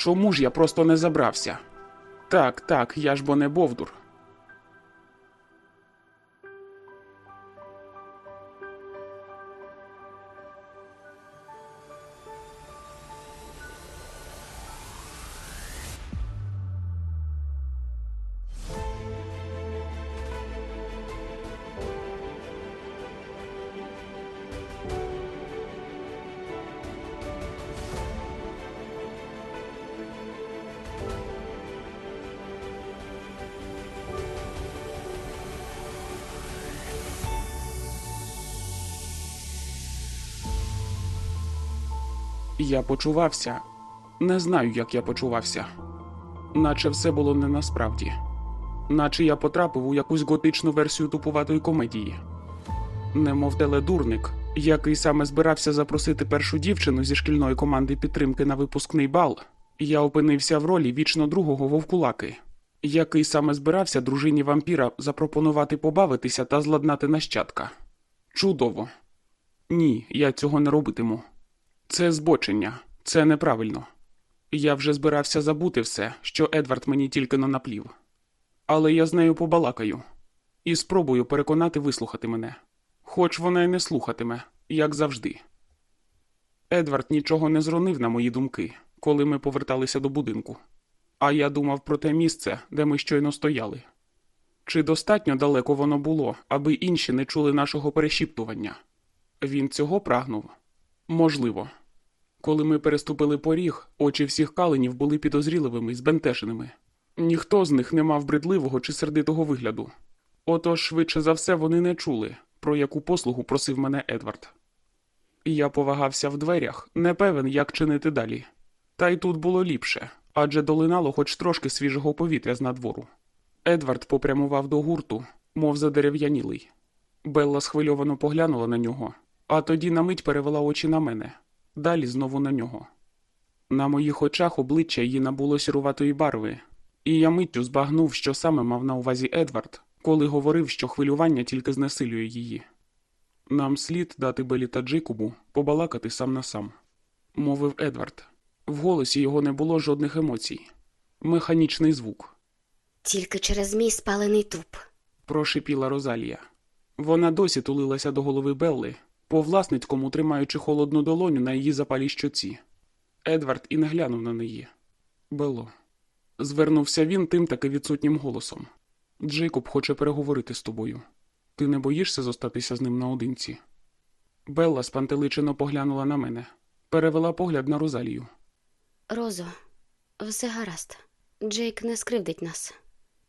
Чому ж я просто не забрався? Так, так, я ж бо не Бовдур. Я почувався. Не знаю, як я почувався. Наче все було не насправді. Наче я потрапив у якусь готичну версію тупуватої комедії. Немов теледурник, який саме збирався запросити першу дівчину зі шкільної команди підтримки на випускний бал, я опинився в ролі вічно другого вовкулаки, який саме збирався дружині вампіра запропонувати побавитися та зладнати нащадка. Чудово. Ні, я цього не робитиму. Це збочення, це неправильно. Я вже збирався забути все, що Едвард мені тільки но наплів. Але я з нею побалакаю і спробую переконати вислухати мене, хоч вона й не слухатиме, як завжди. Едвард нічого не зронив на мої думки, коли ми поверталися до будинку, а я думав про те місце, де ми щойно стояли. Чи достатньо далеко воно було, аби інші не чули нашого перешіптування? Він цього прагнув? Можливо. Коли ми переступили поріг, очі всіх каленів були підозріливими і збентеженими. Ніхто з них не мав бредливого чи сердитого вигляду. Отож, швидше за все, вони не чули, про яку послугу просив мене Едвард. Я повагався в дверях, не певен, як чинити далі. Та й тут було ліпше, адже долинало хоч трошки свіжого повітря з надвору. Едвард попрямував до гурту, мов задерев'янілий. Белла схвильовано поглянула на нього, а тоді на мить перевела очі на мене далі знову на нього. На моїх очах обличчя її набуло сіруватої барви, і я миттю збагнув, що саме мав на увазі Едвард, коли говорив, що хвилювання тільки знесилює її. Нам слід дати Белі та Джейкобу побалакати сам на сам, мовив Едвард. В голосі його не було жодних емоцій. Механічний звук, Тільки через мій спалений труп. прошипіла Розалія. Вона досі тулилася до голови Белли, по власницькому тримаючи холодну долоню на її запалій щоці. Едвард і не глянув на неї. Белло. Звернувся він тим таки відсутнім голосом. Джейкоб хоче переговорити з тобою. Ти не боїшся зостатися з ним наодинці? Белла спантеличено поглянула на мене, перевела погляд на Розалію. Розо, все гаразд. Джейк не скривдить нас.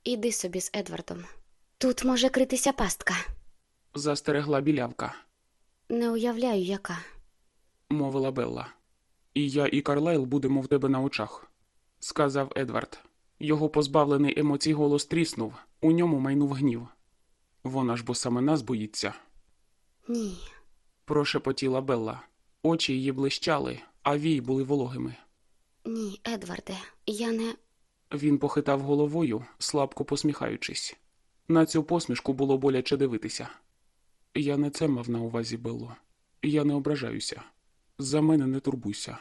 Іди собі з Едвардом. Тут може критися пастка. Застерегла білявка, Не уявляю, яка. мовила Белла. І я, і Карлайл будемо в тебе на очах, сказав Едвард. Його позбавлений емоцій голос тріснув, у ньому майнув гнів. Вона ж бо саме нас боїться, Ні. прошепотіла Белла. Очі її блищали, а вії були вологими. Ні, Едварде, я не. Він похитав головою, слабко посміхаючись. На цю посмішку було боляче дивитися. Я не це мав на увазі, Белло. Я не ображаюся. За мене не турбуйся.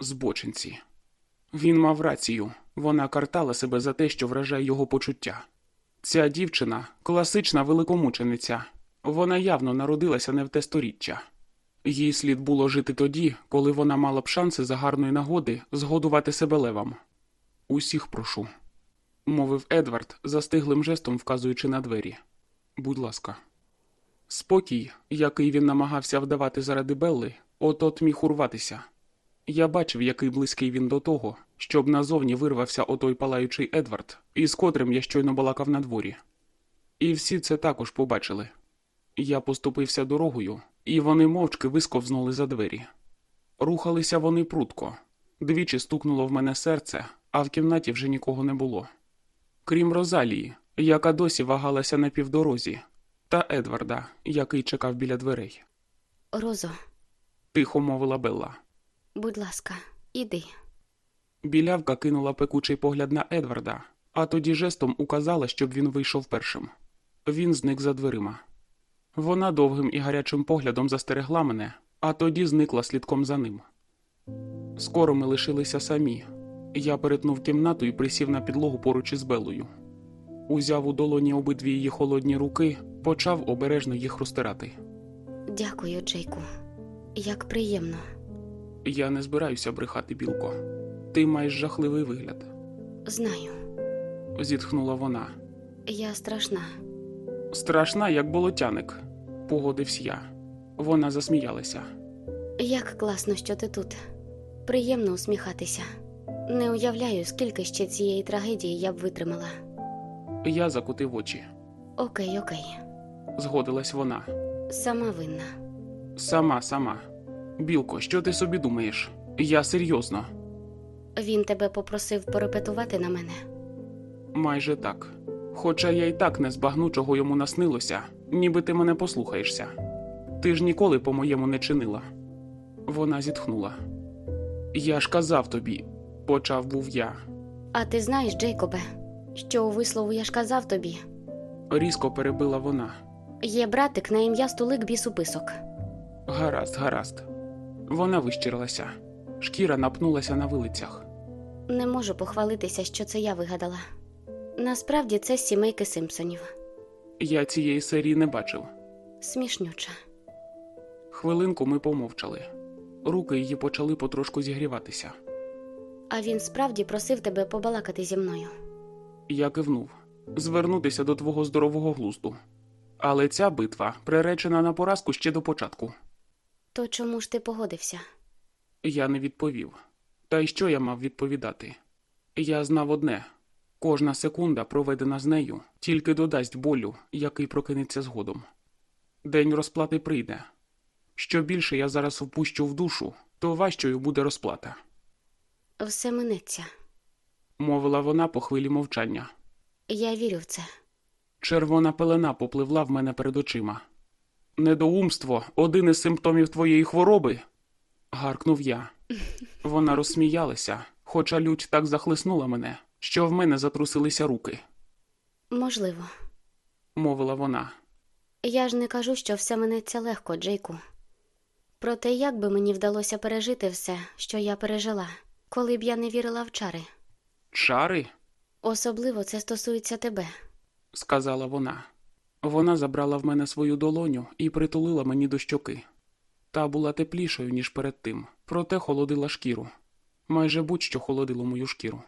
Збочинці. Він мав рацію. Вона картала себе за те, що вражає його почуття. Ця дівчина класична великомучениця. Вона явно народилася не в те сторіччя. Їй слід було жити тоді, коли вона мала б шанси за гарної нагоди згодувати себе левам. Усіх прошу, мовив Едвард, застиглим жестом вказуючи на двері. Будь ласка. Спокій, який він намагався вдавати заради Белли, от-от міг урватися. Я бачив, який близький він до того, щоб назовні вирвався отой палаючий Едвард, із котрим я щойно балакав на дворі. І всі це також побачили. Я поступився дорогою, і вони мовчки висковзнули за двері. Рухалися вони прутко, Двічі стукнуло в мене серце, а в кімнаті вже нікого не було. Крім Розалії, яка досі вагалася на півдорозі, та Едварда, який чекав біля дверей. Розо, Тихо мовила Белла. будь ласка, іди. Білявка кинула пекучий погляд на Едварда, а тоді жестом указала, щоб він вийшов першим. Він зник за дверима. Вона довгим і гарячим поглядом застерегла мене, а тоді зникла слідком за ним. Скоро ми лишилися самі. Я перетнув кімнату і присів на підлогу поруч із Белою. Узяв у долоні обидві її холодні руки, почав обережно їх розтирати. Дякую, Джейку. Як приємно. Я не збираюся брехати, білко. Ти маєш жахливий вигляд, Знаю, зітхнула вона. я страшна. Страшна, як болотяник, погодився я. Вона засміялася. Як класно, що ти тут. Приємно усміхатися. Не уявляю, скільки ще цієї трагедії я б витримала. Я закутив очі. Окей, окей. Згодилась вона. Сама винна. Сама, сама. Білко, що ти собі думаєш? Я серйозно. Він тебе попросив порепетувати на мене. Майже так. Хоча я й так не збагну, чого йому наснилося, ніби ти мене послухаєшся. Ти ж ніколи по-моєму не чинила. Вона зітхнула. Я ж казав тобі, почав був я. А ти знаєш, Джейкобе, що у вислову я ж казав тобі. Різко перебила вона. Є братик на ім'я Стулик Бісуписок. Гаразд, гаразд. Вона вищирилася. Шкіра напнулася на вилицях. Не можу похвалитися, що це я вигадала. Насправді це з сімейки Симпсонів. Я цієї серії не бачив. Смішнюча. Хвилинку ми помовчали. Руки її почали потрошку зігріватися. А він справді просив тебе побалакати зі мною. Я кивнув звернутися до твого здорового глузду. Але ця битва приречена на поразку ще до початку. То чому ж ти погодився? Я не відповів. Та й що я мав відповідати? Я знав одне кожна секунда, проведена з нею, тільки додасть болю, який прокинеться згодом. День розплати прийде. Що більше я зараз впущу в душу, то важчою буде розплата, Все минеться. Мовила вона по хвилі мовчання. Я вірю в це. Червона пелена попливла в мене перед очима. Недоумство один із симптомів твоєї хвороби. гаркнув я. Вона розсміялася, хоча лють так захлиснула мене, що в мене затрусилися руки, Можливо. мовила вона. Я ж не кажу, що все минеться легко, Джейку. Проте як би мені вдалося пережити все, що я пережила, коли б я не вірила в чари. Чари? Особливо це стосується тебе. сказала вона. Вона забрала в мене свою долоню і притулила мені до щоки. Та була теплішою, ніж перед тим, проте холодила шкіру. Майже будь-що холодило мою шкіру.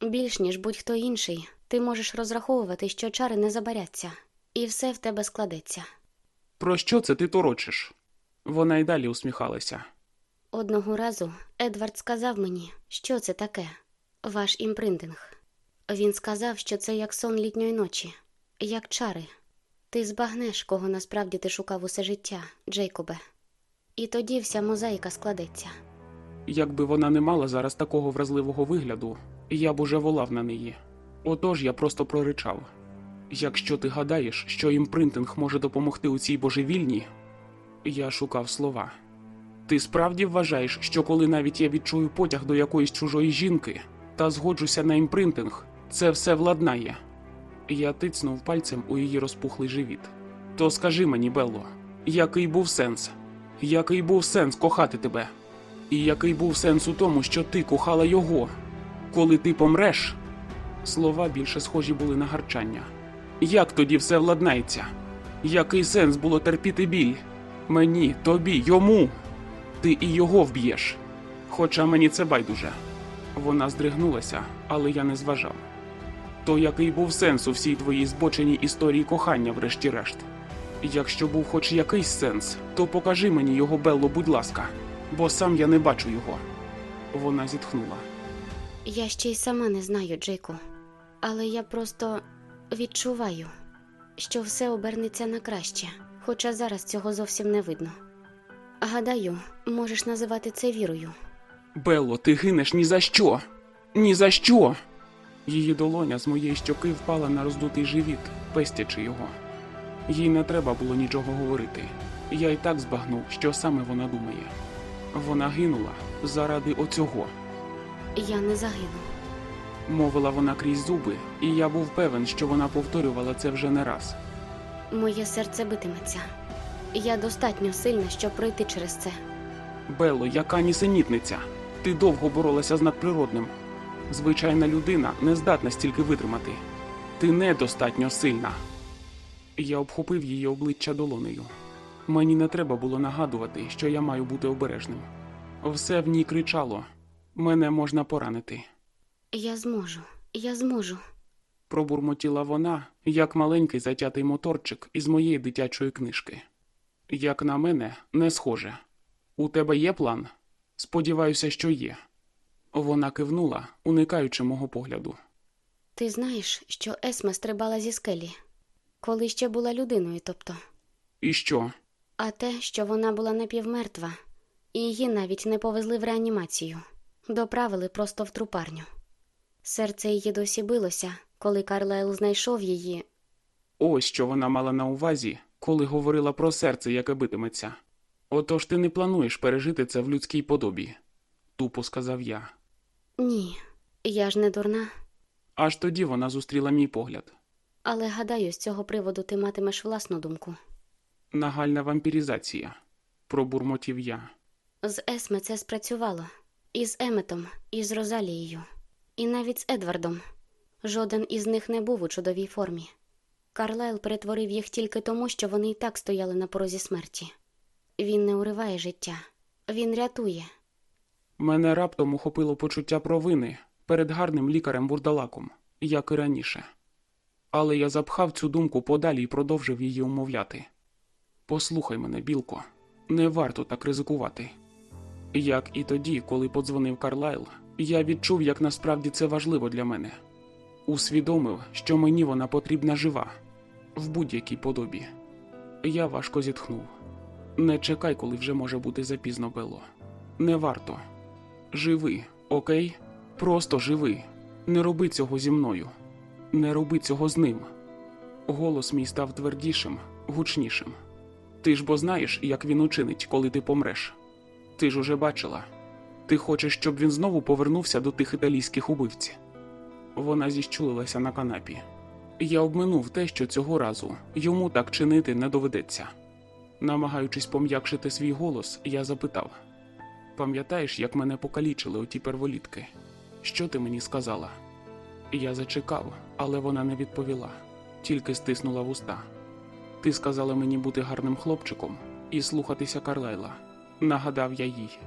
Більш ніж будь-хто інший, ти можеш розраховувати, що чари не забаряться, і все в тебе складеться. Про що це ти торочиш? Вона й далі усміхалася. Одного разу Едвард сказав мені, що це таке ваш імпринтинг. Він сказав, що це як сон літньої ночі, як чари. Ти збагнеш, кого насправді ти шукав усе життя, Джейкобе. І тоді вся мозаїка складеться. Якби вона не мала зараз такого вразливого вигляду, я б уже волав на неї. Отож я просто проричав. Якщо ти гадаєш, що імпринтинг може допомогти у цій божевільні, я шукав слова. Ти справді вважаєш, що коли навіть я відчую потяг до якоїсь чужої жінки та згоджуся на імпринтинг, це все владнає? Я тицнув пальцем у її розпухлий живіт. То скажи мені, Белло, який був сенс? Який був сенс кохати тебе? І який був сенс у тому, що ти кохала його? Коли ти помреш? Слова більше схожі були на гарчання. Як тоді все владнається? Який сенс було терпіти біль? Мені, тобі, йому. Ти і його вб'єш. Хоча мені це байдуже. Вона здригнулася, але я не зважав. То який був сенс у всій твоїй збоченій історії кохання, врешті-решт? Якщо був хоч якийсь сенс, то покажи мені його Белло, будь ласка, бо сам я не бачу його. Вона зітхнула. Я ще й сама не знаю, Джейку, але я просто відчуваю, що все обернеться на краще, хоча зараз цього зовсім не видно. Гадаю, можеш називати це вірою. Белло, ти гинеш ні за що! Ні за що! Її долоня з моєї щоки впала на роздутий живіт, пестячи його. Їй не треба було нічого говорити. Я й так збагнув, що саме вона думає. Вона гинула заради оцього, Я не загину. мовила вона крізь зуби, і я був певен, що вона повторювала це вже не раз. Моє серце битиметься. Я достатньо сильна, щоб пройти через це. Белло, яка нісенітниця! Ти довго боролася з надприродним. Звичайна людина не здатна стільки витримати. Ти недостатньо сильна. Я обхопив її обличчя долонею. Мені не треба було нагадувати, що я маю бути обережним. Все в ній кричало: мене можна поранити. Я зможу, я зможу. Пробурмотіла вона, як маленький затятий моторчик із моєї дитячої книжки. Як на мене, не схоже. У тебе є план? Сподіваюся, що є. Вона кивнула, уникаючи мого погляду. Ти знаєш, що Есме стрибала зі скелі, коли ще була людиною, тобто. І що? А те, що вона була напівмертва, і її навіть не повезли в реанімацію, доправили просто в трупарню. Серце її досі билося, коли Карлайл знайшов її. Ось що вона мала на увазі, коли говорила про серце, яке битиметься. Отож ти не плануєш пережити це в людській подобі, тупо сказав я. Ні, я ж не дурна, Аж тоді вона зустріла мій погляд. але гадаю, з цього приводу ти матимеш власну думку. Нагальна вампірізація, пробурмотів я. З Есме це спрацювало. І з Еметом, і з Розалією, і навіть з Едвардом. Жоден із них не був у чудовій формі. Карлайл перетворив їх тільки тому, що вони і так стояли на порозі смерті. Він не уриває життя, він рятує. Мене раптом охопило почуття провини перед гарним лікарем бурдалаком, як і раніше. Але я запхав цю думку подалі і продовжив її умовляти. Послухай мене, білко, не варто так ризикувати. Як і тоді, коли подзвонив Карлайл, я відчув, як насправді це важливо для мене. Усвідомив, що мені вона потрібна жива, в будь-якій подобі. Я важко зітхнув. Не чекай, коли вже може бути запізно, Бело. Не варто. Живи, окей? Просто живи. Не роби цього зі мною. Не роби цього з ним. Голос мій став твердішим, гучнішим. Ти ж бо знаєш, як він учинить, коли ти помреш. Ти ж уже бачила. Ти хочеш, щоб він знову повернувся до тих італійських убивць. Вона зіщулилася на канапі. Я обминув те, що цього разу йому так чинити не доведеться. Намагаючись пом'якшити свій голос, я запитав. Пам'ятаєш, як мене покалічили оті перволітки? Що ти мені сказала? Я зачекав, але вона не відповіла, тільки стиснула вуста. Ти сказала мені бути гарним хлопчиком і слухатися Карлайла, нагадав я їй.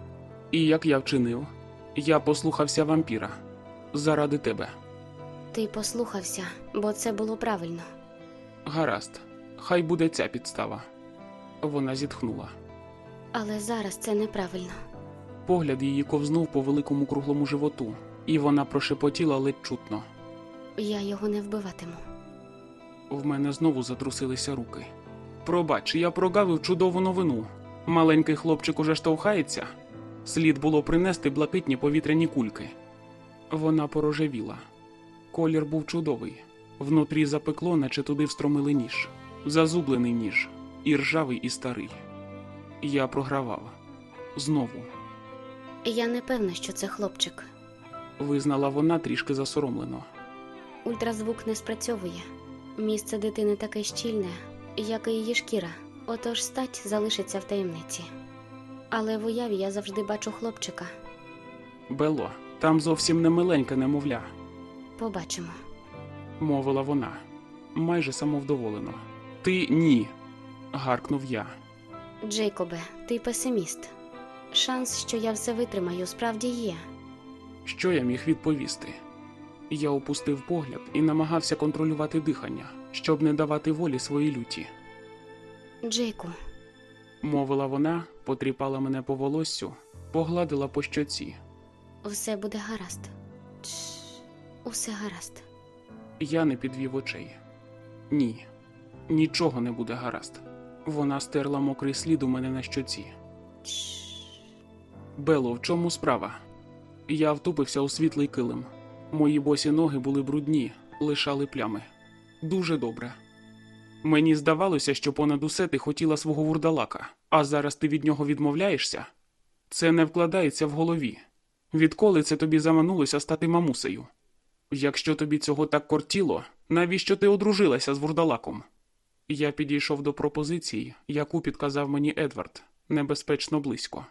І як я вчинив, я послухався вампіра заради тебе. Ти послухався, бо це було правильно. Гаразд, хай буде ця підстава. Вона зітхнула. Але зараз це неправильно. Погляд її ковзнув по великому круглому животу, і вона прошепотіла ледь чутно. Я його не вбиватиму. В мене знову затрусилися руки. Пробач, я прогавив чудову новину. Маленький хлопчик уже штовхається. Слід було принести блакитні повітряні кульки. Вона порожевіла. Колір був чудовий. Внутрі запекло, наче туди встромили ніж. Зазублений ніж, і ржавий, і старий. Я програвав. Знову. Я не певна, що це хлопчик. Визнала вона трішки засоромлено. Ультразвук не спрацьовує. Місце дитини таке щільне, як і її шкіра, отож стать залишиться в таємниці. Але в уяві я завжди бачу хлопчика. Бело, там зовсім не миленьке немовля. Побачимо. мовила вона, майже самовдоволено. Ти ні. Гаркнув я. Джейкобе, ти песиміст. Шанс, що я все витримаю, справді є. Що я міг відповісти? Я опустив погляд і намагався контролювати дихання, щоб не давати волі своїй люті. Джейку, Мовила вона, потріпала мене по волоссю, погладила по щоці. все буде гаразд. Усе гаразд. Я не підвів очей. Ні, нічого не буде гаразд. Вона стерла мокрий слід у мене на щоці. Бело, в чому справа? Я втупився у світлий килим. Мої босі ноги були брудні, лишали плями. Дуже добре. Мені здавалося, що понад усе ти хотіла свого вурдалака, а зараз ти від нього відмовляєшся. Це не вкладається в голові. Відколи це тобі заманулося стати мамусею? Якщо тобі цього так кортіло, навіщо ти одружилася з вурдалаком? Я підійшов до пропозиції, яку підказав мені Едвард, небезпечно близько.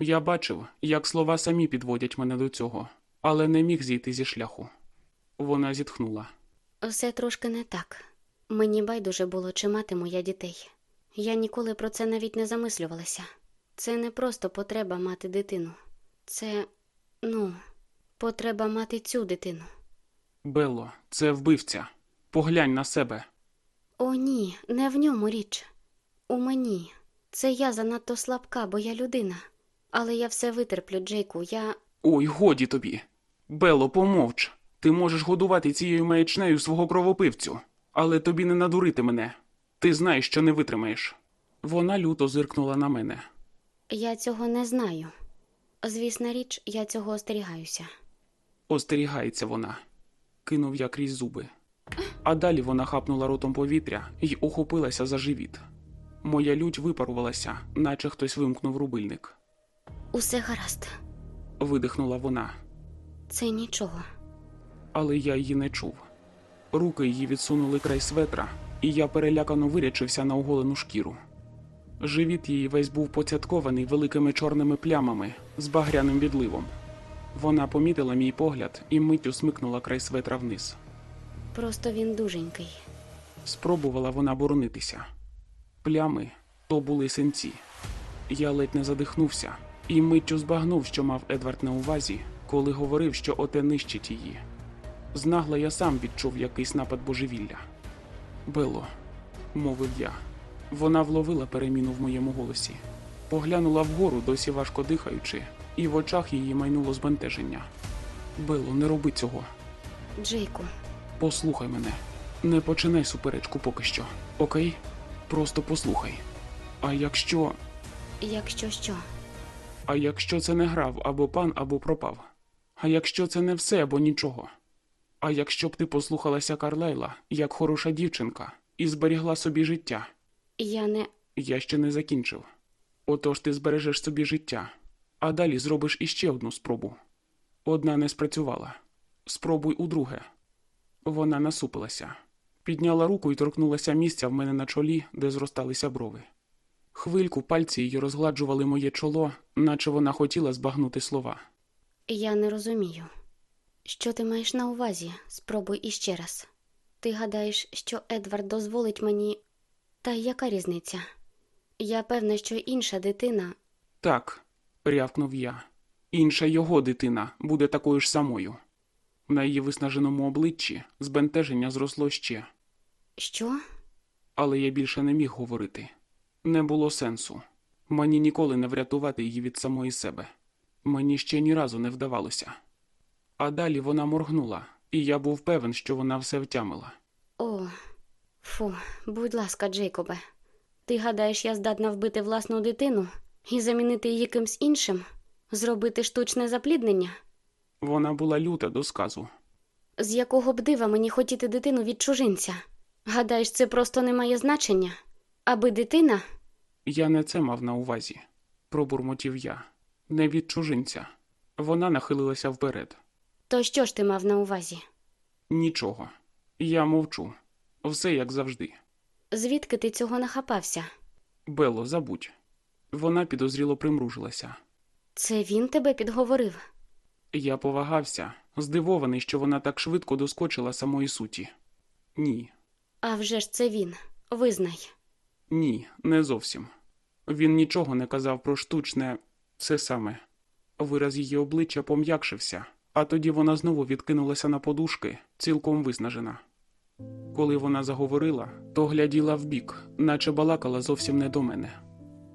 Я бачив, як слова самі підводять мене до цього, але не міг зійти зі шляху. Вона зітхнула. Все трошки не так. Мені байдуже було, чи матиму я дітей. Я ніколи про це навіть не замислювалася. Це не просто потреба мати дитину. Це, ну, потреба мати цю дитину. Белло, це вбивця. Поглянь на себе. О, ні, не в ньому річ. У мені. Це я занадто слабка, бо я людина. Але я все витерплю, Джейку. Я. Ой, годі тобі. Белло, помовч. Ти можеш годувати цією маячнею свого кровопивцю, але тобі не надурити мене. Ти знаєш, що не витримаєш. Вона люто зиркнула на мене. Я цього не знаю. Звісна річ, я цього остерігаюся. Остерігається вона. Кинув я крізь зуби. А далі вона хапнула ротом повітря і ухопилася за живіт. Моя лють випарувалася, наче хтось вимкнув рубильник. Усе гаразд. Видихнула вона, Це нічого. але я її не чув. Руки її відсунули край светра, і я перелякано вирячився на оголену шкіру. Живіт її весь був поцяткований великими чорними плямами з багряним відливом. Вона помітила мій погляд і миттю смикнула край светра вниз. Просто він дуженький. Спробувала вона боронитися. Плями то були синці. Я ледь не задихнувся і миттю збагнув, що мав Едвард на увазі, коли говорив, що оте нищить її. Знагла я сам відчув якийсь напад божевілля. Бело, мовив я. Вона вловила переміну в моєму голосі, поглянула вгору, досі важко дихаючи, і в очах її майнуло збентеження. Бело, не роби цього. Джейку, Послухай мене. Не починай суперечку поки що, окей? Просто послухай. А якщо. якщо що, А якщо це не грав або пан, або пропав? А якщо це не все або нічого? А якщо б ти послухалася Карлайла, як хороша дівчинка, і зберігла собі життя? я не. Я ще не закінчив. Отож ти збережеш собі життя, а далі зробиш іще одну спробу. Одна не спрацювала. Спробуй удруге. Вона насупилася, підняла руку і торкнулася місця в мене на чолі, де зросталися брови. Хвильку пальці її розгладжували моє чоло, наче вона хотіла збагнути слова. Я не розумію. Що ти маєш на увазі? Спробуй іще раз. Ти гадаєш, що Едвард дозволить мені. Та яка різниця? Я певна, що інша дитина. Так, рявкнув я. Інша його дитина буде такою ж самою. На її виснаженому обличчі збентеження зросло ще. Що? Але я більше не міг говорити. Не було сенсу. Мені ніколи не врятувати її від самої себе. Мені ще ні разу не вдавалося. А далі вона моргнула, і я був певен, що вона все втямила. О, фу, будь ласка, Джейкобе. Ти гадаєш, я здатна вбити власну дитину і замінити її кимсь іншим? Зробити штучне запліднення? Вона була люта до сказу. З якого б дива мені хотіти дитину від чужинця? Гадаєш, це просто не має значення? Аби дитина? Я не це мав на увазі, пробурмотів я. Не від чужинця. Вона нахилилася вперед. То що ж ти мав на увазі? Нічого. Я мовчу. Все як завжди. Звідки ти цього нахапався? Бело, забудь. Вона підозріло примружилася. Це він тебе підговорив. Я повагався, здивований, що вона так швидко доскочила самої суті. Ні, А вже ж це він. Визнай. ні, не зовсім. Він нічого не казав про штучне це саме. Вираз її обличчя пом'якшився, а тоді вона знову відкинулася на подушки, цілком виснажена. Коли вона заговорила, то гляділа вбік, наче балакала зовсім не до мене.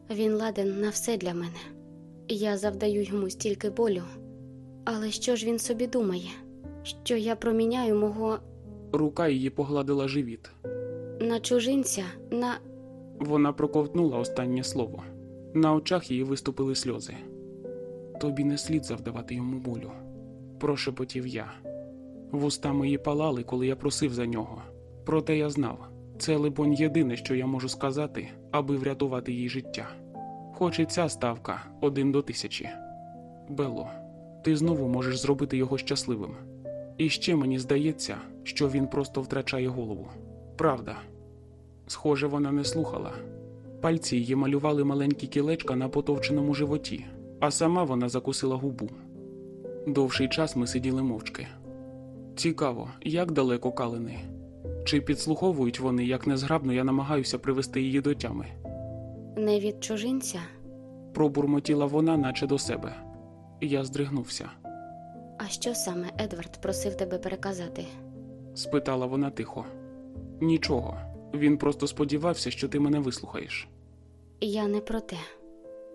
Він ладен на все для мене. Я завдаю йому стільки болю. Але що ж він собі думає? Що я проміняю мого Рука її погладила живіт. на чужинця, на. Вона проковтнула останнє слово. На очах її виступили сльози. Тобі не слід завдавати йому болю. прошепотів я. Вуста мої палали, коли я просив за нього. Проте я знав, це, либонь, єдине, що я можу сказати, аби врятувати їй життя. Хоч і ця ставка один до тисячі. Бело, ти знову можеш зробити його щасливим. І ще мені здається, що він просто втрачає голову. Правда. Схоже, вона не слухала. Пальці її малювали маленькі кілечка на потовченому животі, а сама вона закусила губу. Довший час ми сиділи мовчки. Цікаво, як далеко калини? Чи підслуховують вони, як незграбно я намагаюся привести її до тями? Не від чужинця? Пробурмотіла вона, наче до себе. Я здригнувся. А що саме Едвард просив тебе переказати? Спитала вона тихо. Нічого. Він просто сподівався, що ти мене вислухаєш. Я не про те.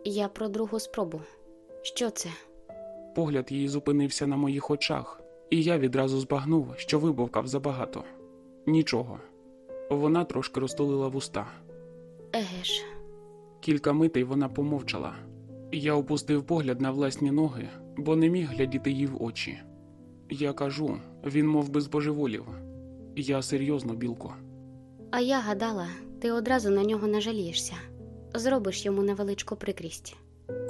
Я про другу спробу. Що це? Погляд її зупинився на моїх очах, і я відразу збагнув, що вибовкав забагато. Нічого. Вона трошки розтулила вуста. Еге ж, Кілька митей вона помовчала. Я опустив погляд на власні ноги, бо не міг глядіти їй в очі. Я кажу, він мов би збожеволів. Я серйозно, білко. а я гадала, ти одразу на нього не жалієшся. Зробиш йому невеличку прикрість.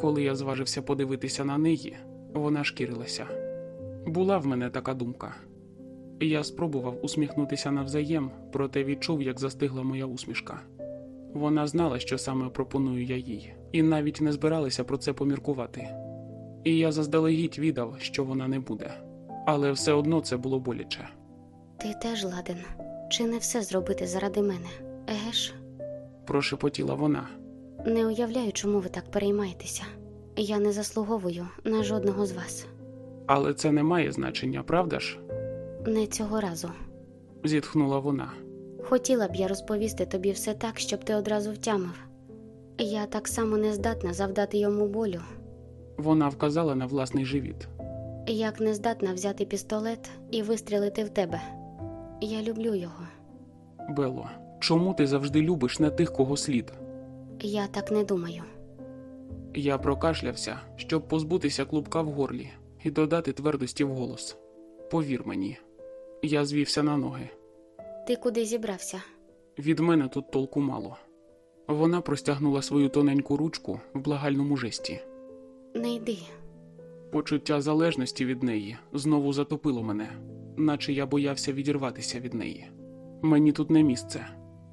Коли я зважився подивитися на неї, вона шкірилася. Була в мене така думка. Я спробував усміхнутися навзаєм, проте відчув, як застигла моя усмішка. Вона знала, що саме пропоную я їй, і навіть не збиралася про це поміркувати. І я заздалегідь віддав, що вона не буде, але все одно це було боляче. Ти теж ладен. Чи не все зробити заради мене? Еге ж, Прошепотіла вона. не уявляю, чому ви так переймаєтеся. Я не заслуговую на жодного з вас. Але це не має значення, правда ж? Не цього разу. зітхнула вона. Хотіла б я розповісти тобі все так, щоб ти одразу втямив. Я так само не здатна завдати йому болю, Вона вказала на власний живіт. як не здатна взяти пістолет і вистрілити в тебе. Я люблю його. Бело, чому ти завжди любиш не тих, кого слід? Я так не думаю. Я прокашлявся, щоб позбутися клубка в горлі і додати твердості в голос. Повір мені, я звівся на ноги. Ти куди зібрався? Від мене тут толку мало. Вона простягнула свою тоненьку ручку в благальному жесті. Не йди. Почуття залежності від неї знову затопило мене, наче я боявся відірватися від неї. Мені тут не місце,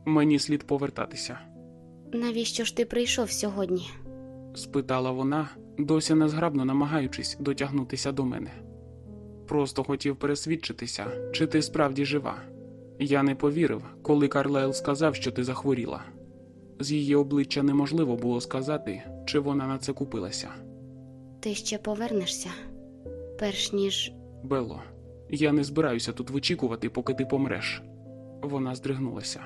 мені слід повертатися. Навіщо ж ти прийшов сьогодні? спитала вона, досі незграбно намагаючись дотягнутися до мене. Просто хотів пересвідчитися, чи ти справді жива. Я не повірив, коли Карлайл сказав, що ти захворіла. З її обличчя неможливо було сказати, чи вона на це купилася. Ти ще повернешся? Перш ніж Белло, я не збираюся тут вичікувати, поки ти помреш. Вона здригнулася.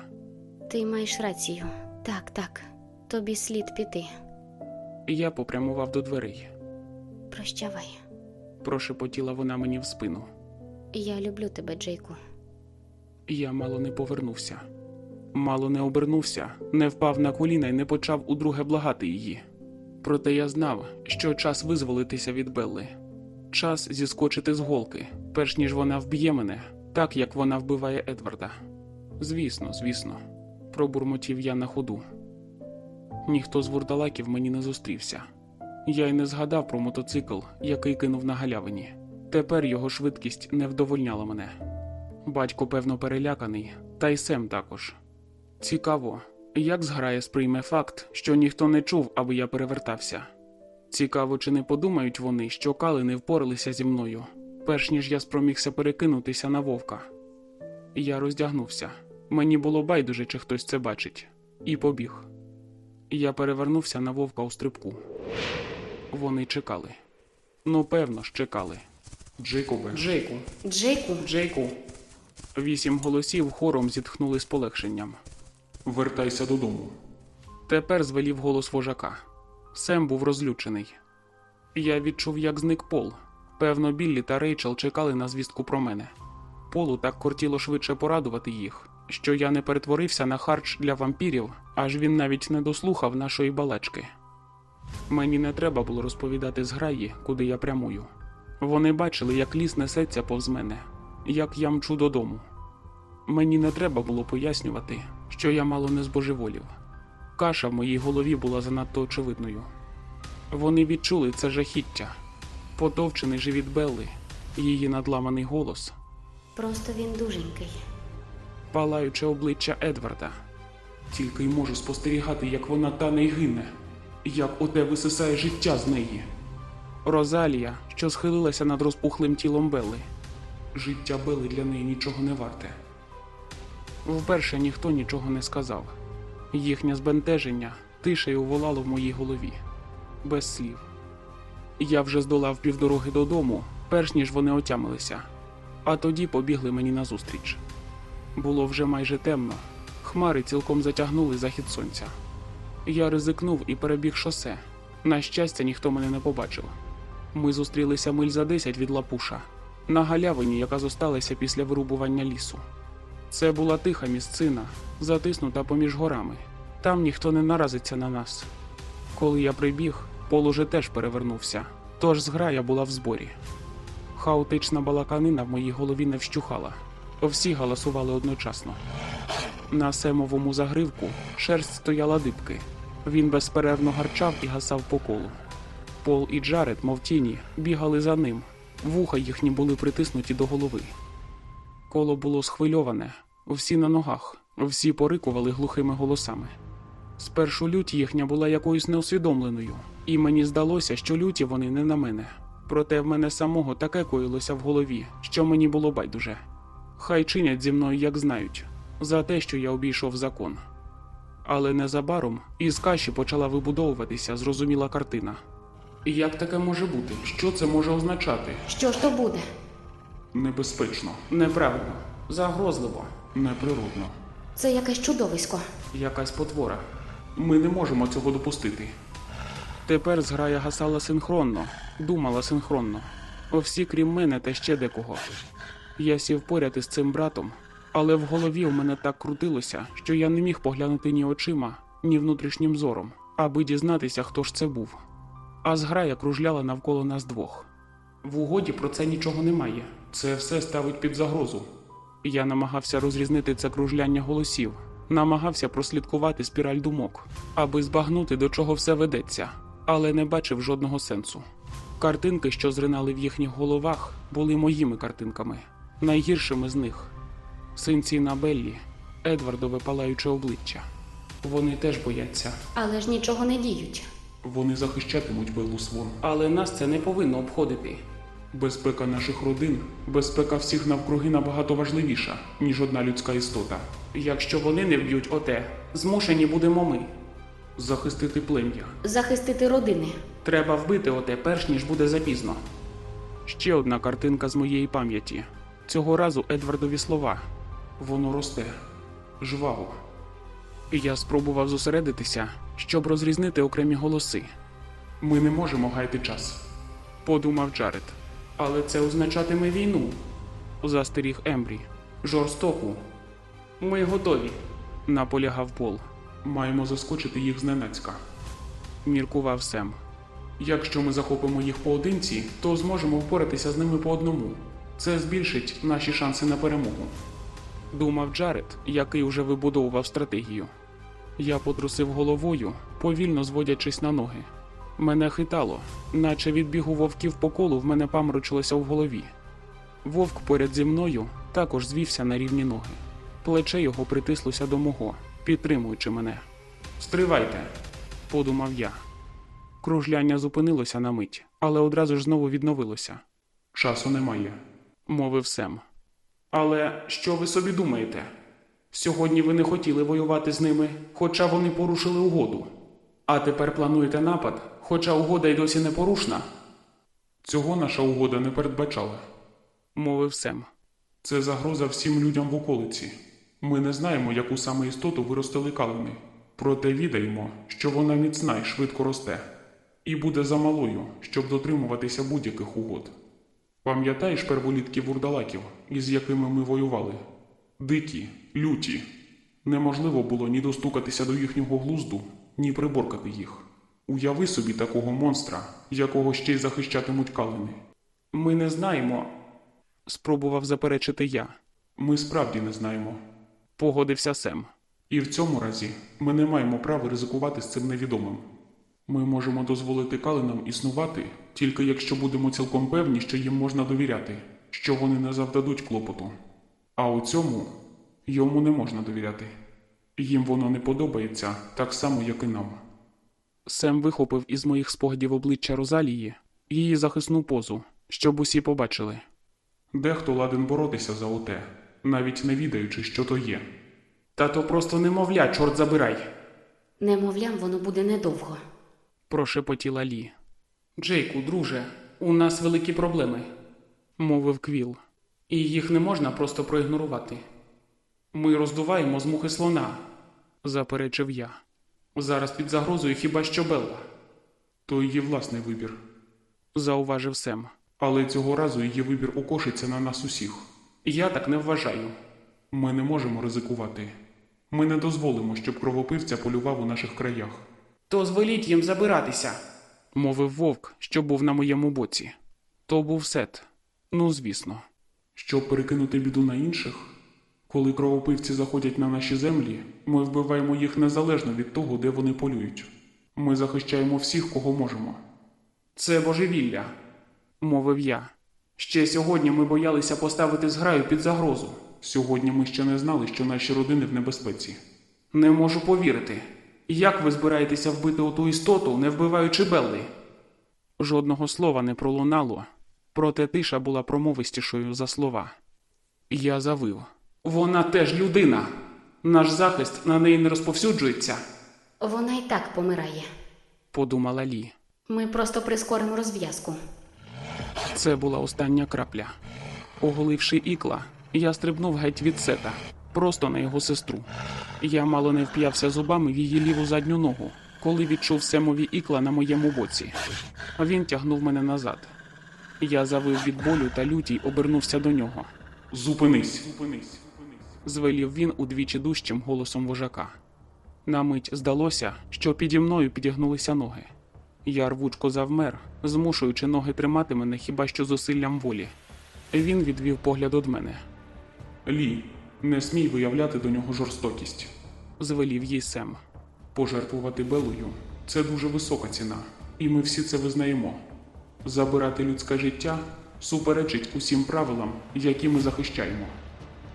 ти маєш рацію. Так, так. Тобі слід піти. Я попрямував до дверей. Прощавай. Прошепотіла вона мені в спину. Я люблю тебе, Джейку. Я мало не повернувся. Мало не обернувся, не впав на коліна і не почав удруге благати її. Проте я знав, що час визволитися від Белли. Час зіскочити з голки, перш ніж вона вб'є мене, так як вона вбиває Едварда. Звісно, звісно, пробурмотів я на ходу. Ніхто з вурдалаків мені не зустрівся. Я й не згадав про мотоцикл, який кинув на галявині. Тепер його швидкість не вдовольняла мене. Батько, певно, переляканий, та й Сем також. Цікаво, як зграє сприйме факт, що ніхто не чув, аби я перевертався. Цікаво, чи не подумають вони, що кали не впоралися зі мною, перш ніж я спромігся перекинутися на вовка. Я роздягнувся. Мені було байдуже, чи хтось це бачить, і побіг. Я перевернувся на вовка у стрибку. Вони чекали. Ну, певно ж, чекали. Джейкобе, Джейку, Джейку, Джейку. Вісім голосів хором зітхнули з полегшенням. вертайся додому. Тепер звелів голос вожака. Сем був розлючений. Я відчув, як зник пол. Певно, Біллі та Рейчел чекали на звістку про мене. Полу так кортіло швидше порадувати їх, що я не перетворився на харч для вампірів, аж він навіть не дослухав нашої балачки. Мені не треба було розповідати зграї, куди я прямую. Вони бачили, як ліс несеться повз мене, як я мчу додому. Мені не треба було пояснювати, що я мало не збожеволів. Каша в моїй голові була занадто очевидною. Вони відчули це жахіття, потовчений живіт Белли, її надламаний голос, Просто він дуженький. палаюче обличчя Едварда. Тільки й можу спостерігати, як вона тане й гине, як оте висисає життя з неї. Розалія, що схилилася над розпухлим тілом Белли. Життя Бели для неї нічого не варте. Вперше ніхто нічого не сказав. Їхнє збентеження тишею волало в моїй голові, без слів. Я вже здолав півдороги додому, перш ніж вони отямилися, а тоді побігли мені назустріч. Було вже майже темно, хмари цілком затягнули захід сонця. Я ризикнув і перебіг шосе. На щастя, ніхто мене не побачив. Ми зустрілися миль за десять від лапуша на галявині, яка зосталася після вирубування лісу. Це була тиха місцина, затиснута поміж горами. Там ніхто не наразиться на нас. Коли я прибіг, пол уже теж перевернувся, тож зграя була в зборі. Хаотична балаканина в моїй голові не вщухала. Всі галасували одночасно. На семовому загривку шерсть стояла дибки. Він безперервно гарчав і гасав по колу. Пол і Джаред, мов тіні, бігали за ним. Вуха їхні були притиснуті до голови. Коло було схвильоване, всі на ногах, всі порикували глухими голосами. Спершу лють їхня була якоюсь неусвідомленою, і мені здалося, що люті вони не на мене. Проте в мене самого таке коїлося в голові, що мені було байдуже. Хай чинять зі мною, як знають, за те, що я обійшов закон. Але незабаром із каші почала вибудовуватися зрозуміла картина. Як таке може бути? Що це може означати? Що ж то буде? Небезпечно, Неправильно, загрозливо, неприродно. Це якесь чудовисько. якась потвора. Ми не можемо цього допустити. Тепер зграя гасала синхронно, думала синхронно. Всі, крім мене та ще декого. Я сів поряд із цим братом, але в голові у мене так крутилося, що я не міг поглянути ні очима, ні внутрішнім зором, аби дізнатися, хто ж це був. А зграя кружляла навколо нас двох. В угоді про це нічого немає. Це все ставить під загрозу. Я намагався розрізнити це кружляння голосів, намагався прослідкувати спіраль думок, аби збагнути, до чого все ведеться, але не бачив жодного сенсу. Картинки, що зринали в їхніх головах, були моїми картинками, найгіршими з них. Синці на Беллі, Едвардове палаюче обличчя. Вони теж бояться. Але ж нічого не діють. Вони захищатимуть Беллу Свон. Але нас це не повинно обходити. Безпека наших родин, безпека всіх навкруги набагато важливіша, ніж одна людська істота. Якщо вони не вб'ють оте, змушені будемо ми. Захистити плем'я. Захистити родини. Треба вбити оте, перш ніж буде запізно. Ще одна картинка з моєї пам'яті. Цього разу Едвардові слова. Воно росте. Жваво. Я спробував зосередитися, щоб розрізнити окремі голоси. Ми не можемо гаяти час. Подумав Джаред. Але це означатиме війну. Застеріг Ембрі. Жорстоку. Ми готові. Наполягав Пол. Маємо заскочити їх зненацька. Міркував Сем. Якщо ми захопимо їх поодинці, то зможемо впоратися з ними по одному. Це збільшить наші шанси на перемогу. Думав Джаред, який уже вибудовував стратегію. Я потрусив головою, повільно зводячись на ноги. Мене хитало, наче від бігу вовків по колу в мене паморочилося в голові. Вовк поряд зі мною також звівся на рівні ноги. Плече його притислося до мого, підтримуючи мене. Стривайте! Подумав я. Кружляння зупинилося на мить, але одразу ж знову відновилося, Часу немає. мовив Сем. Але що ви собі думаєте? Сьогодні ви не хотіли воювати з ними, хоча вони порушили угоду. А тепер плануєте напад, хоча угода й досі не порушна. Цього наша угода не передбачала. Мовив Сем. Це загроза всім людям в околиці. Ми не знаємо, яку саме істоту виростили калини. Проте відаємо, що вона міцна і швидко росте, і буде замалою, щоб дотримуватися будь-яких угод. Пам'ятаєш перволітків вурдалаків, із якими ми воювали? Дикі, люті. Неможливо було ні достукатися до їхнього глузду, ні приборкати їх. Уяви собі такого монстра, якого ще й захищатимуть калини. Ми не знаємо. Спробував заперечити я. Ми справді не знаємо. Погодився Сем. І в цьому разі ми не маємо права ризикувати з цим невідомим. Ми можемо дозволити калинам існувати, тільки якщо будемо цілком певні, що їм можна довіряти, що вони не завдадуть клопоту. А у цьому йому не можна довіряти. Їм воно не подобається так само, як і нам. Сем вихопив із моїх спогадів обличчя Розалії її захисну позу, щоб усі побачили. Дехто ладен боротися за оте, навіть не відаючи, що то є. Та то просто немовля, чорт забирай. Немовлям воно буде недовго. прошепотіла Лі. Джейку, друже, у нас великі проблеми, мовив Квіл, і їх не можна просто проігнорувати. Ми роздуваємо з мухи слона, заперечив я. Зараз під загрозою хіба що Белла, То її власний вибір. зауважив Сем. Але цього разу її вибір укошиться на нас усіх. Я так не вважаю. Ми не можемо ризикувати. Ми не дозволимо, щоб кровопивця полював у наших краях. То звеліть їм забиратися, мовив вовк, що був на моєму боці. То був сет. Ну, звісно. Щоб перекинути біду на інших, коли кровопивці заходять на наші землі, ми вбиваємо їх незалежно від того, де вони полюють. Ми захищаємо всіх, кого можемо. Це божевілля, мовив я. Ще сьогодні ми боялися поставити зграю під загрозу. Сьогодні ми ще не знали, що наші родини в небезпеці. Не можу повірити. Як ви збираєтеся вбити оту істоту, не вбиваючи Белли? Жодного слова не пролунало, проте тиша була промовистішою за слова. Я завив. Вона теж людина. Наш захист на неї не розповсюджується, Вона і так помирає. подумала Лі. Ми просто прискоримо розв'язку. Це була остання крапля. Оголивши ікла, я стрибнув геть від сета, просто на його сестру. Я мало не вп'явся зубами в її ліву задню ногу, коли відчув семові ікла на моєму боці. Він тягнув мене назад. Я завив від болю та люті й обернувся до нього. Зупинись! Зупинись! Звелів він удвічі дужчим голосом вожака. На мить здалося, що піді мною підігнулися ноги. Я рвучко завмер, змушуючи ноги тримати мене хіба що зусиллям волі. Він відвів погляд від мене, Лі, не смій виявляти до нього жорстокість. звелів їй Сем. Пожертвувати Белою це дуже висока ціна, і ми всі це визнаємо. Забирати людське життя суперечить усім правилам, які ми захищаємо.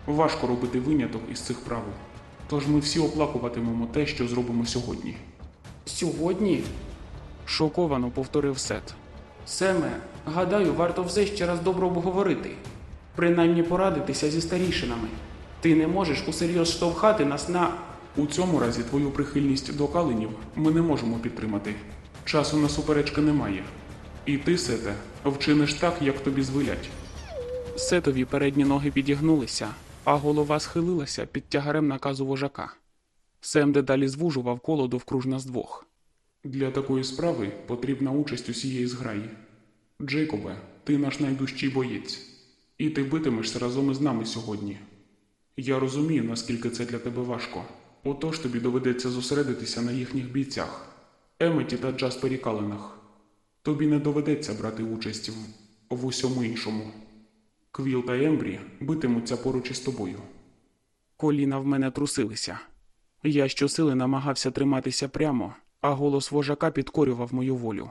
Важко робити виняток із цих правил. Тож ми всі оплакуватимемо те, що зробимо сьогодні. Сьогодні? шоковано повторив Сет. Семе, гадаю, варто все ще раз добре обговорити, принаймні порадитися зі старішинами. Ти не можеш усерйоз штовхати нас на. У цьому разі твою прихильність до калинів ми не можемо підтримати. Часу на суперечки немає. І ти, Сете, вчиниш так, як тобі звелять. Сетові передні ноги підігнулися, а голова схилилася під тягарем наказу вожака. Сем дедалі звужував коло довкруж нас двох. Для такої справи потрібна участь усієї зграї. Джейкобе, ти наш найдужчий боєць, і ти битимешся разом із нами сьогодні. Я розумію, наскільки це для тебе важко. Отож тобі доведеться зосередитися на їхніх бійцях, Еметі та Джаспері Каленах. Тобі не доведеться брати участь в, в усьому іншому. Квіл та Ембрі битимуться поруч із тобою. Коліна в мене трусилися. Я щосили намагався триматися прямо, а голос вожака підкорював мою волю.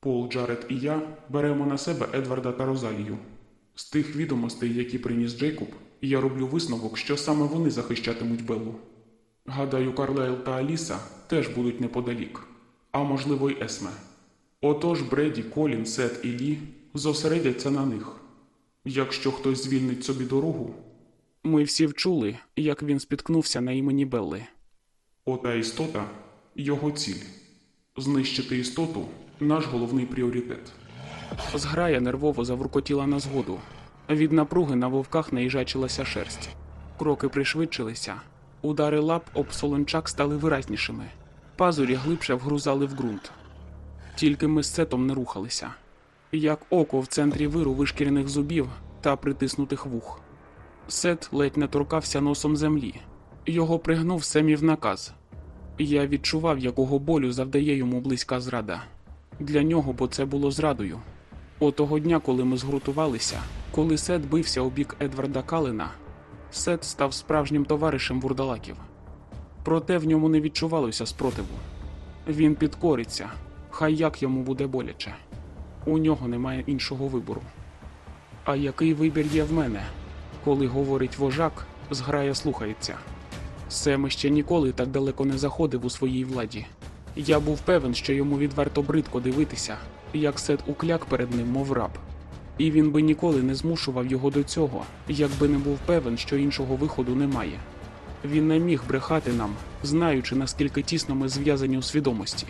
Пол, Джаред і я беремо на себе Едварда та Розалію. З тих відомостей, які приніс Джейкоб, я роблю висновок, що саме вони захищатимуть Беллу. Гадаю, Карлайл та Аліса теж будуть неподалік, а можливо й Есме. Отож Бреді, Колін, Сет і Лі зосередяться на них. Якщо хтось звільнить собі дорогу, Ми всі вчули, як він спіткнувся на імені Белли. ота істота його ціль. Знищити істоту наш головний пріоритет. Зграя нервово завуркотіла на згоду. Від напруги на вовках наїжачилася шерсть. Кроки пришвидшилися. Удари лап об солончак стали виразнішими. Пазурі глибше вгрузали в ґрунт. Тільки ми з сетом не рухалися. Як око в центрі виру вишкірених зубів та притиснутих вух. Сет ледь не торкався носом землі. Його пригнув семів наказ. Я відчував, якого болю завдає йому близька зрада. Для нього, бо це було зрадою. Отого дня, коли ми згуртувалися, коли Сет бився у бік Едварда Калина, Сет став справжнім товаришем вурдалаків. Проте в ньому не відчувалося спротиву. Він підкориться, хай як йому буде боляче. У нього немає іншого вибору. А який вибір є в мене? Коли говорить вожак, зграя слухається. Сем ще ніколи так далеко не заходив у своїй владі. Я був певен, що йому відверто бридко дивитися, як Сет укляк перед ним, мов раб. І він би ніколи не змушував його до цього, якби не був певен, що іншого виходу немає. Він не міг брехати нам, знаючи, наскільки тісно ми зв'язані у свідомості.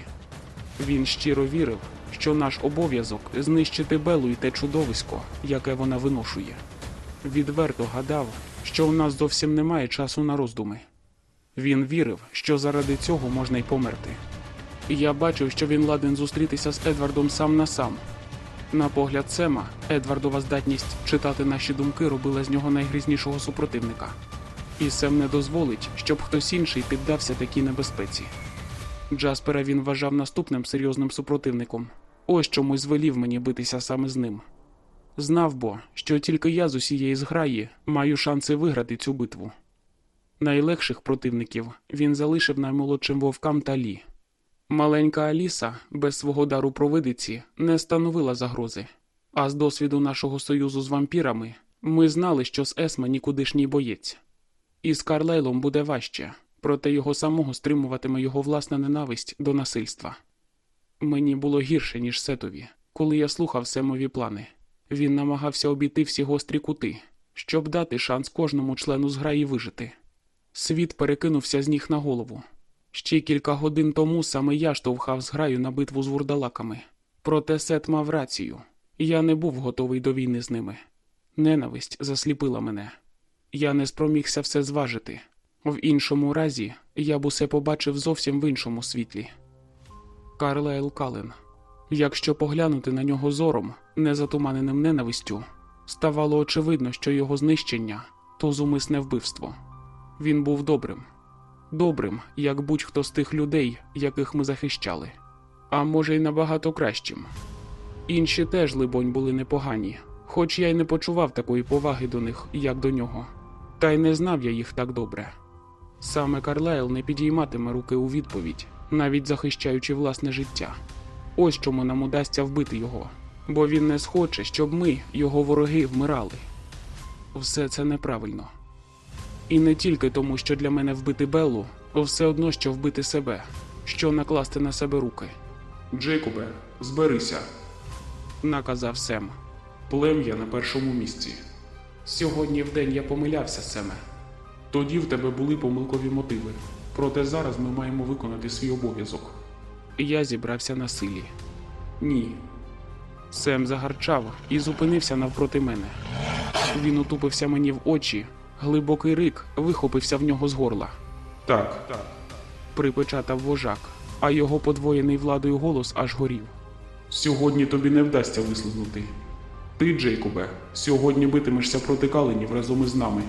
Він щиро вірив, що наш обов'язок знищити Белу і те чудовисько, яке вона виношує. Відверто гадав, що у нас зовсім немає часу на роздуми. Він вірив, що заради цього можна й померти. Я бачив, що він ладен зустрітися з Едвардом сам на сам. На погляд Сема, Едвардова здатність читати наші думки робила з нього найгрізнішого супротивника. І Сем не дозволить, щоб хтось інший піддався такій небезпеці. Джаспера він вважав наступним серйозним супротивником. Ось чому звелів мені битися саме з ним. Знав бо, що тільки я з усієї зграї маю шанси виграти цю битву. Найлегших противників він залишив наймолодшим вовкам та лі. Маленька Аліса без свого дару провидиці не становила загрози. А з досвіду нашого союзу з вампірами ми знали, що з Есма нікудишній боєць. І з Карлейлом буде важче, проте його самого стримуватиме його власна ненависть до насильства. Мені було гірше, ніж Сетові, коли я слухав Семові плани. Він намагався обійти всі гострі кути, щоб дати шанс кожному члену зграї вижити. Світ перекинувся з ніг на голову. Ще кілька годин тому саме я штовхав зграю на битву з вурдалаками. Проте Сет мав рацію. Я не був готовий до війни з ними. Ненависть засліпила мене. Я не спромігся все зважити. В іншому разі я б усе побачив зовсім в іншому світлі. Карлайл Кален. Якщо поглянути на нього зором, не затуманеним ненавистю, ставало очевидно, що його знищення то зумисне вбивство. Він був добрим, добрим, як будь-хто з тих людей, яких ми захищали, а може й набагато кращим. Інші теж, либонь, були непогані, хоч я й не почував такої поваги до них, як до нього, та й не знав я їх так добре. Саме Карлайл не підійматиме руки у відповідь, навіть захищаючи власне життя. Ось чому нам удасться вбити його, бо він не схоче, щоб ми, його вороги, вмирали. Все це неправильно. І не тільки тому, що для мене вбити Беллу, все одно, що вбити себе, що накласти на себе руки, Джейкобе, зберися. наказав Сем. Плем'я на першому місці. Сьогодні в день я помилявся, Семе. Тоді в тебе були помилкові мотиви. Проте зараз ми маємо виконати свій обов'язок. Я зібрався на силі. Ні. Сем загарчав і зупинився навпроти мене. Він утупився мені в очі, глибокий рик вихопився в нього з горла. Так, так. Припечатав вожак, а його подвоєний владою голос аж горів. Сьогодні тобі не вдасться вислизнути. Ти, Джейкобе, сьогодні битимешся проти каленів разом із нами.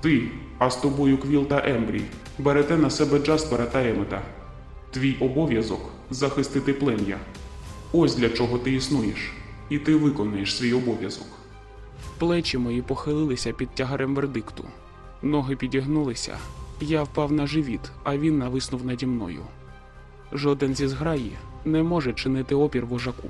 Ти, а з тобою Квіл та Ембрі, берете на себе Джаспера та Емета. Твій обов'язок захистити плем'я. Ось для чого ти існуєш, і ти виконуєш свій обов'язок. Плечі мої похилилися під тягарем вердикту. Ноги підігнулися. Я впав на живіт, а він нависнув наді мною. Жоден зі зграї не може чинити опір вожаку.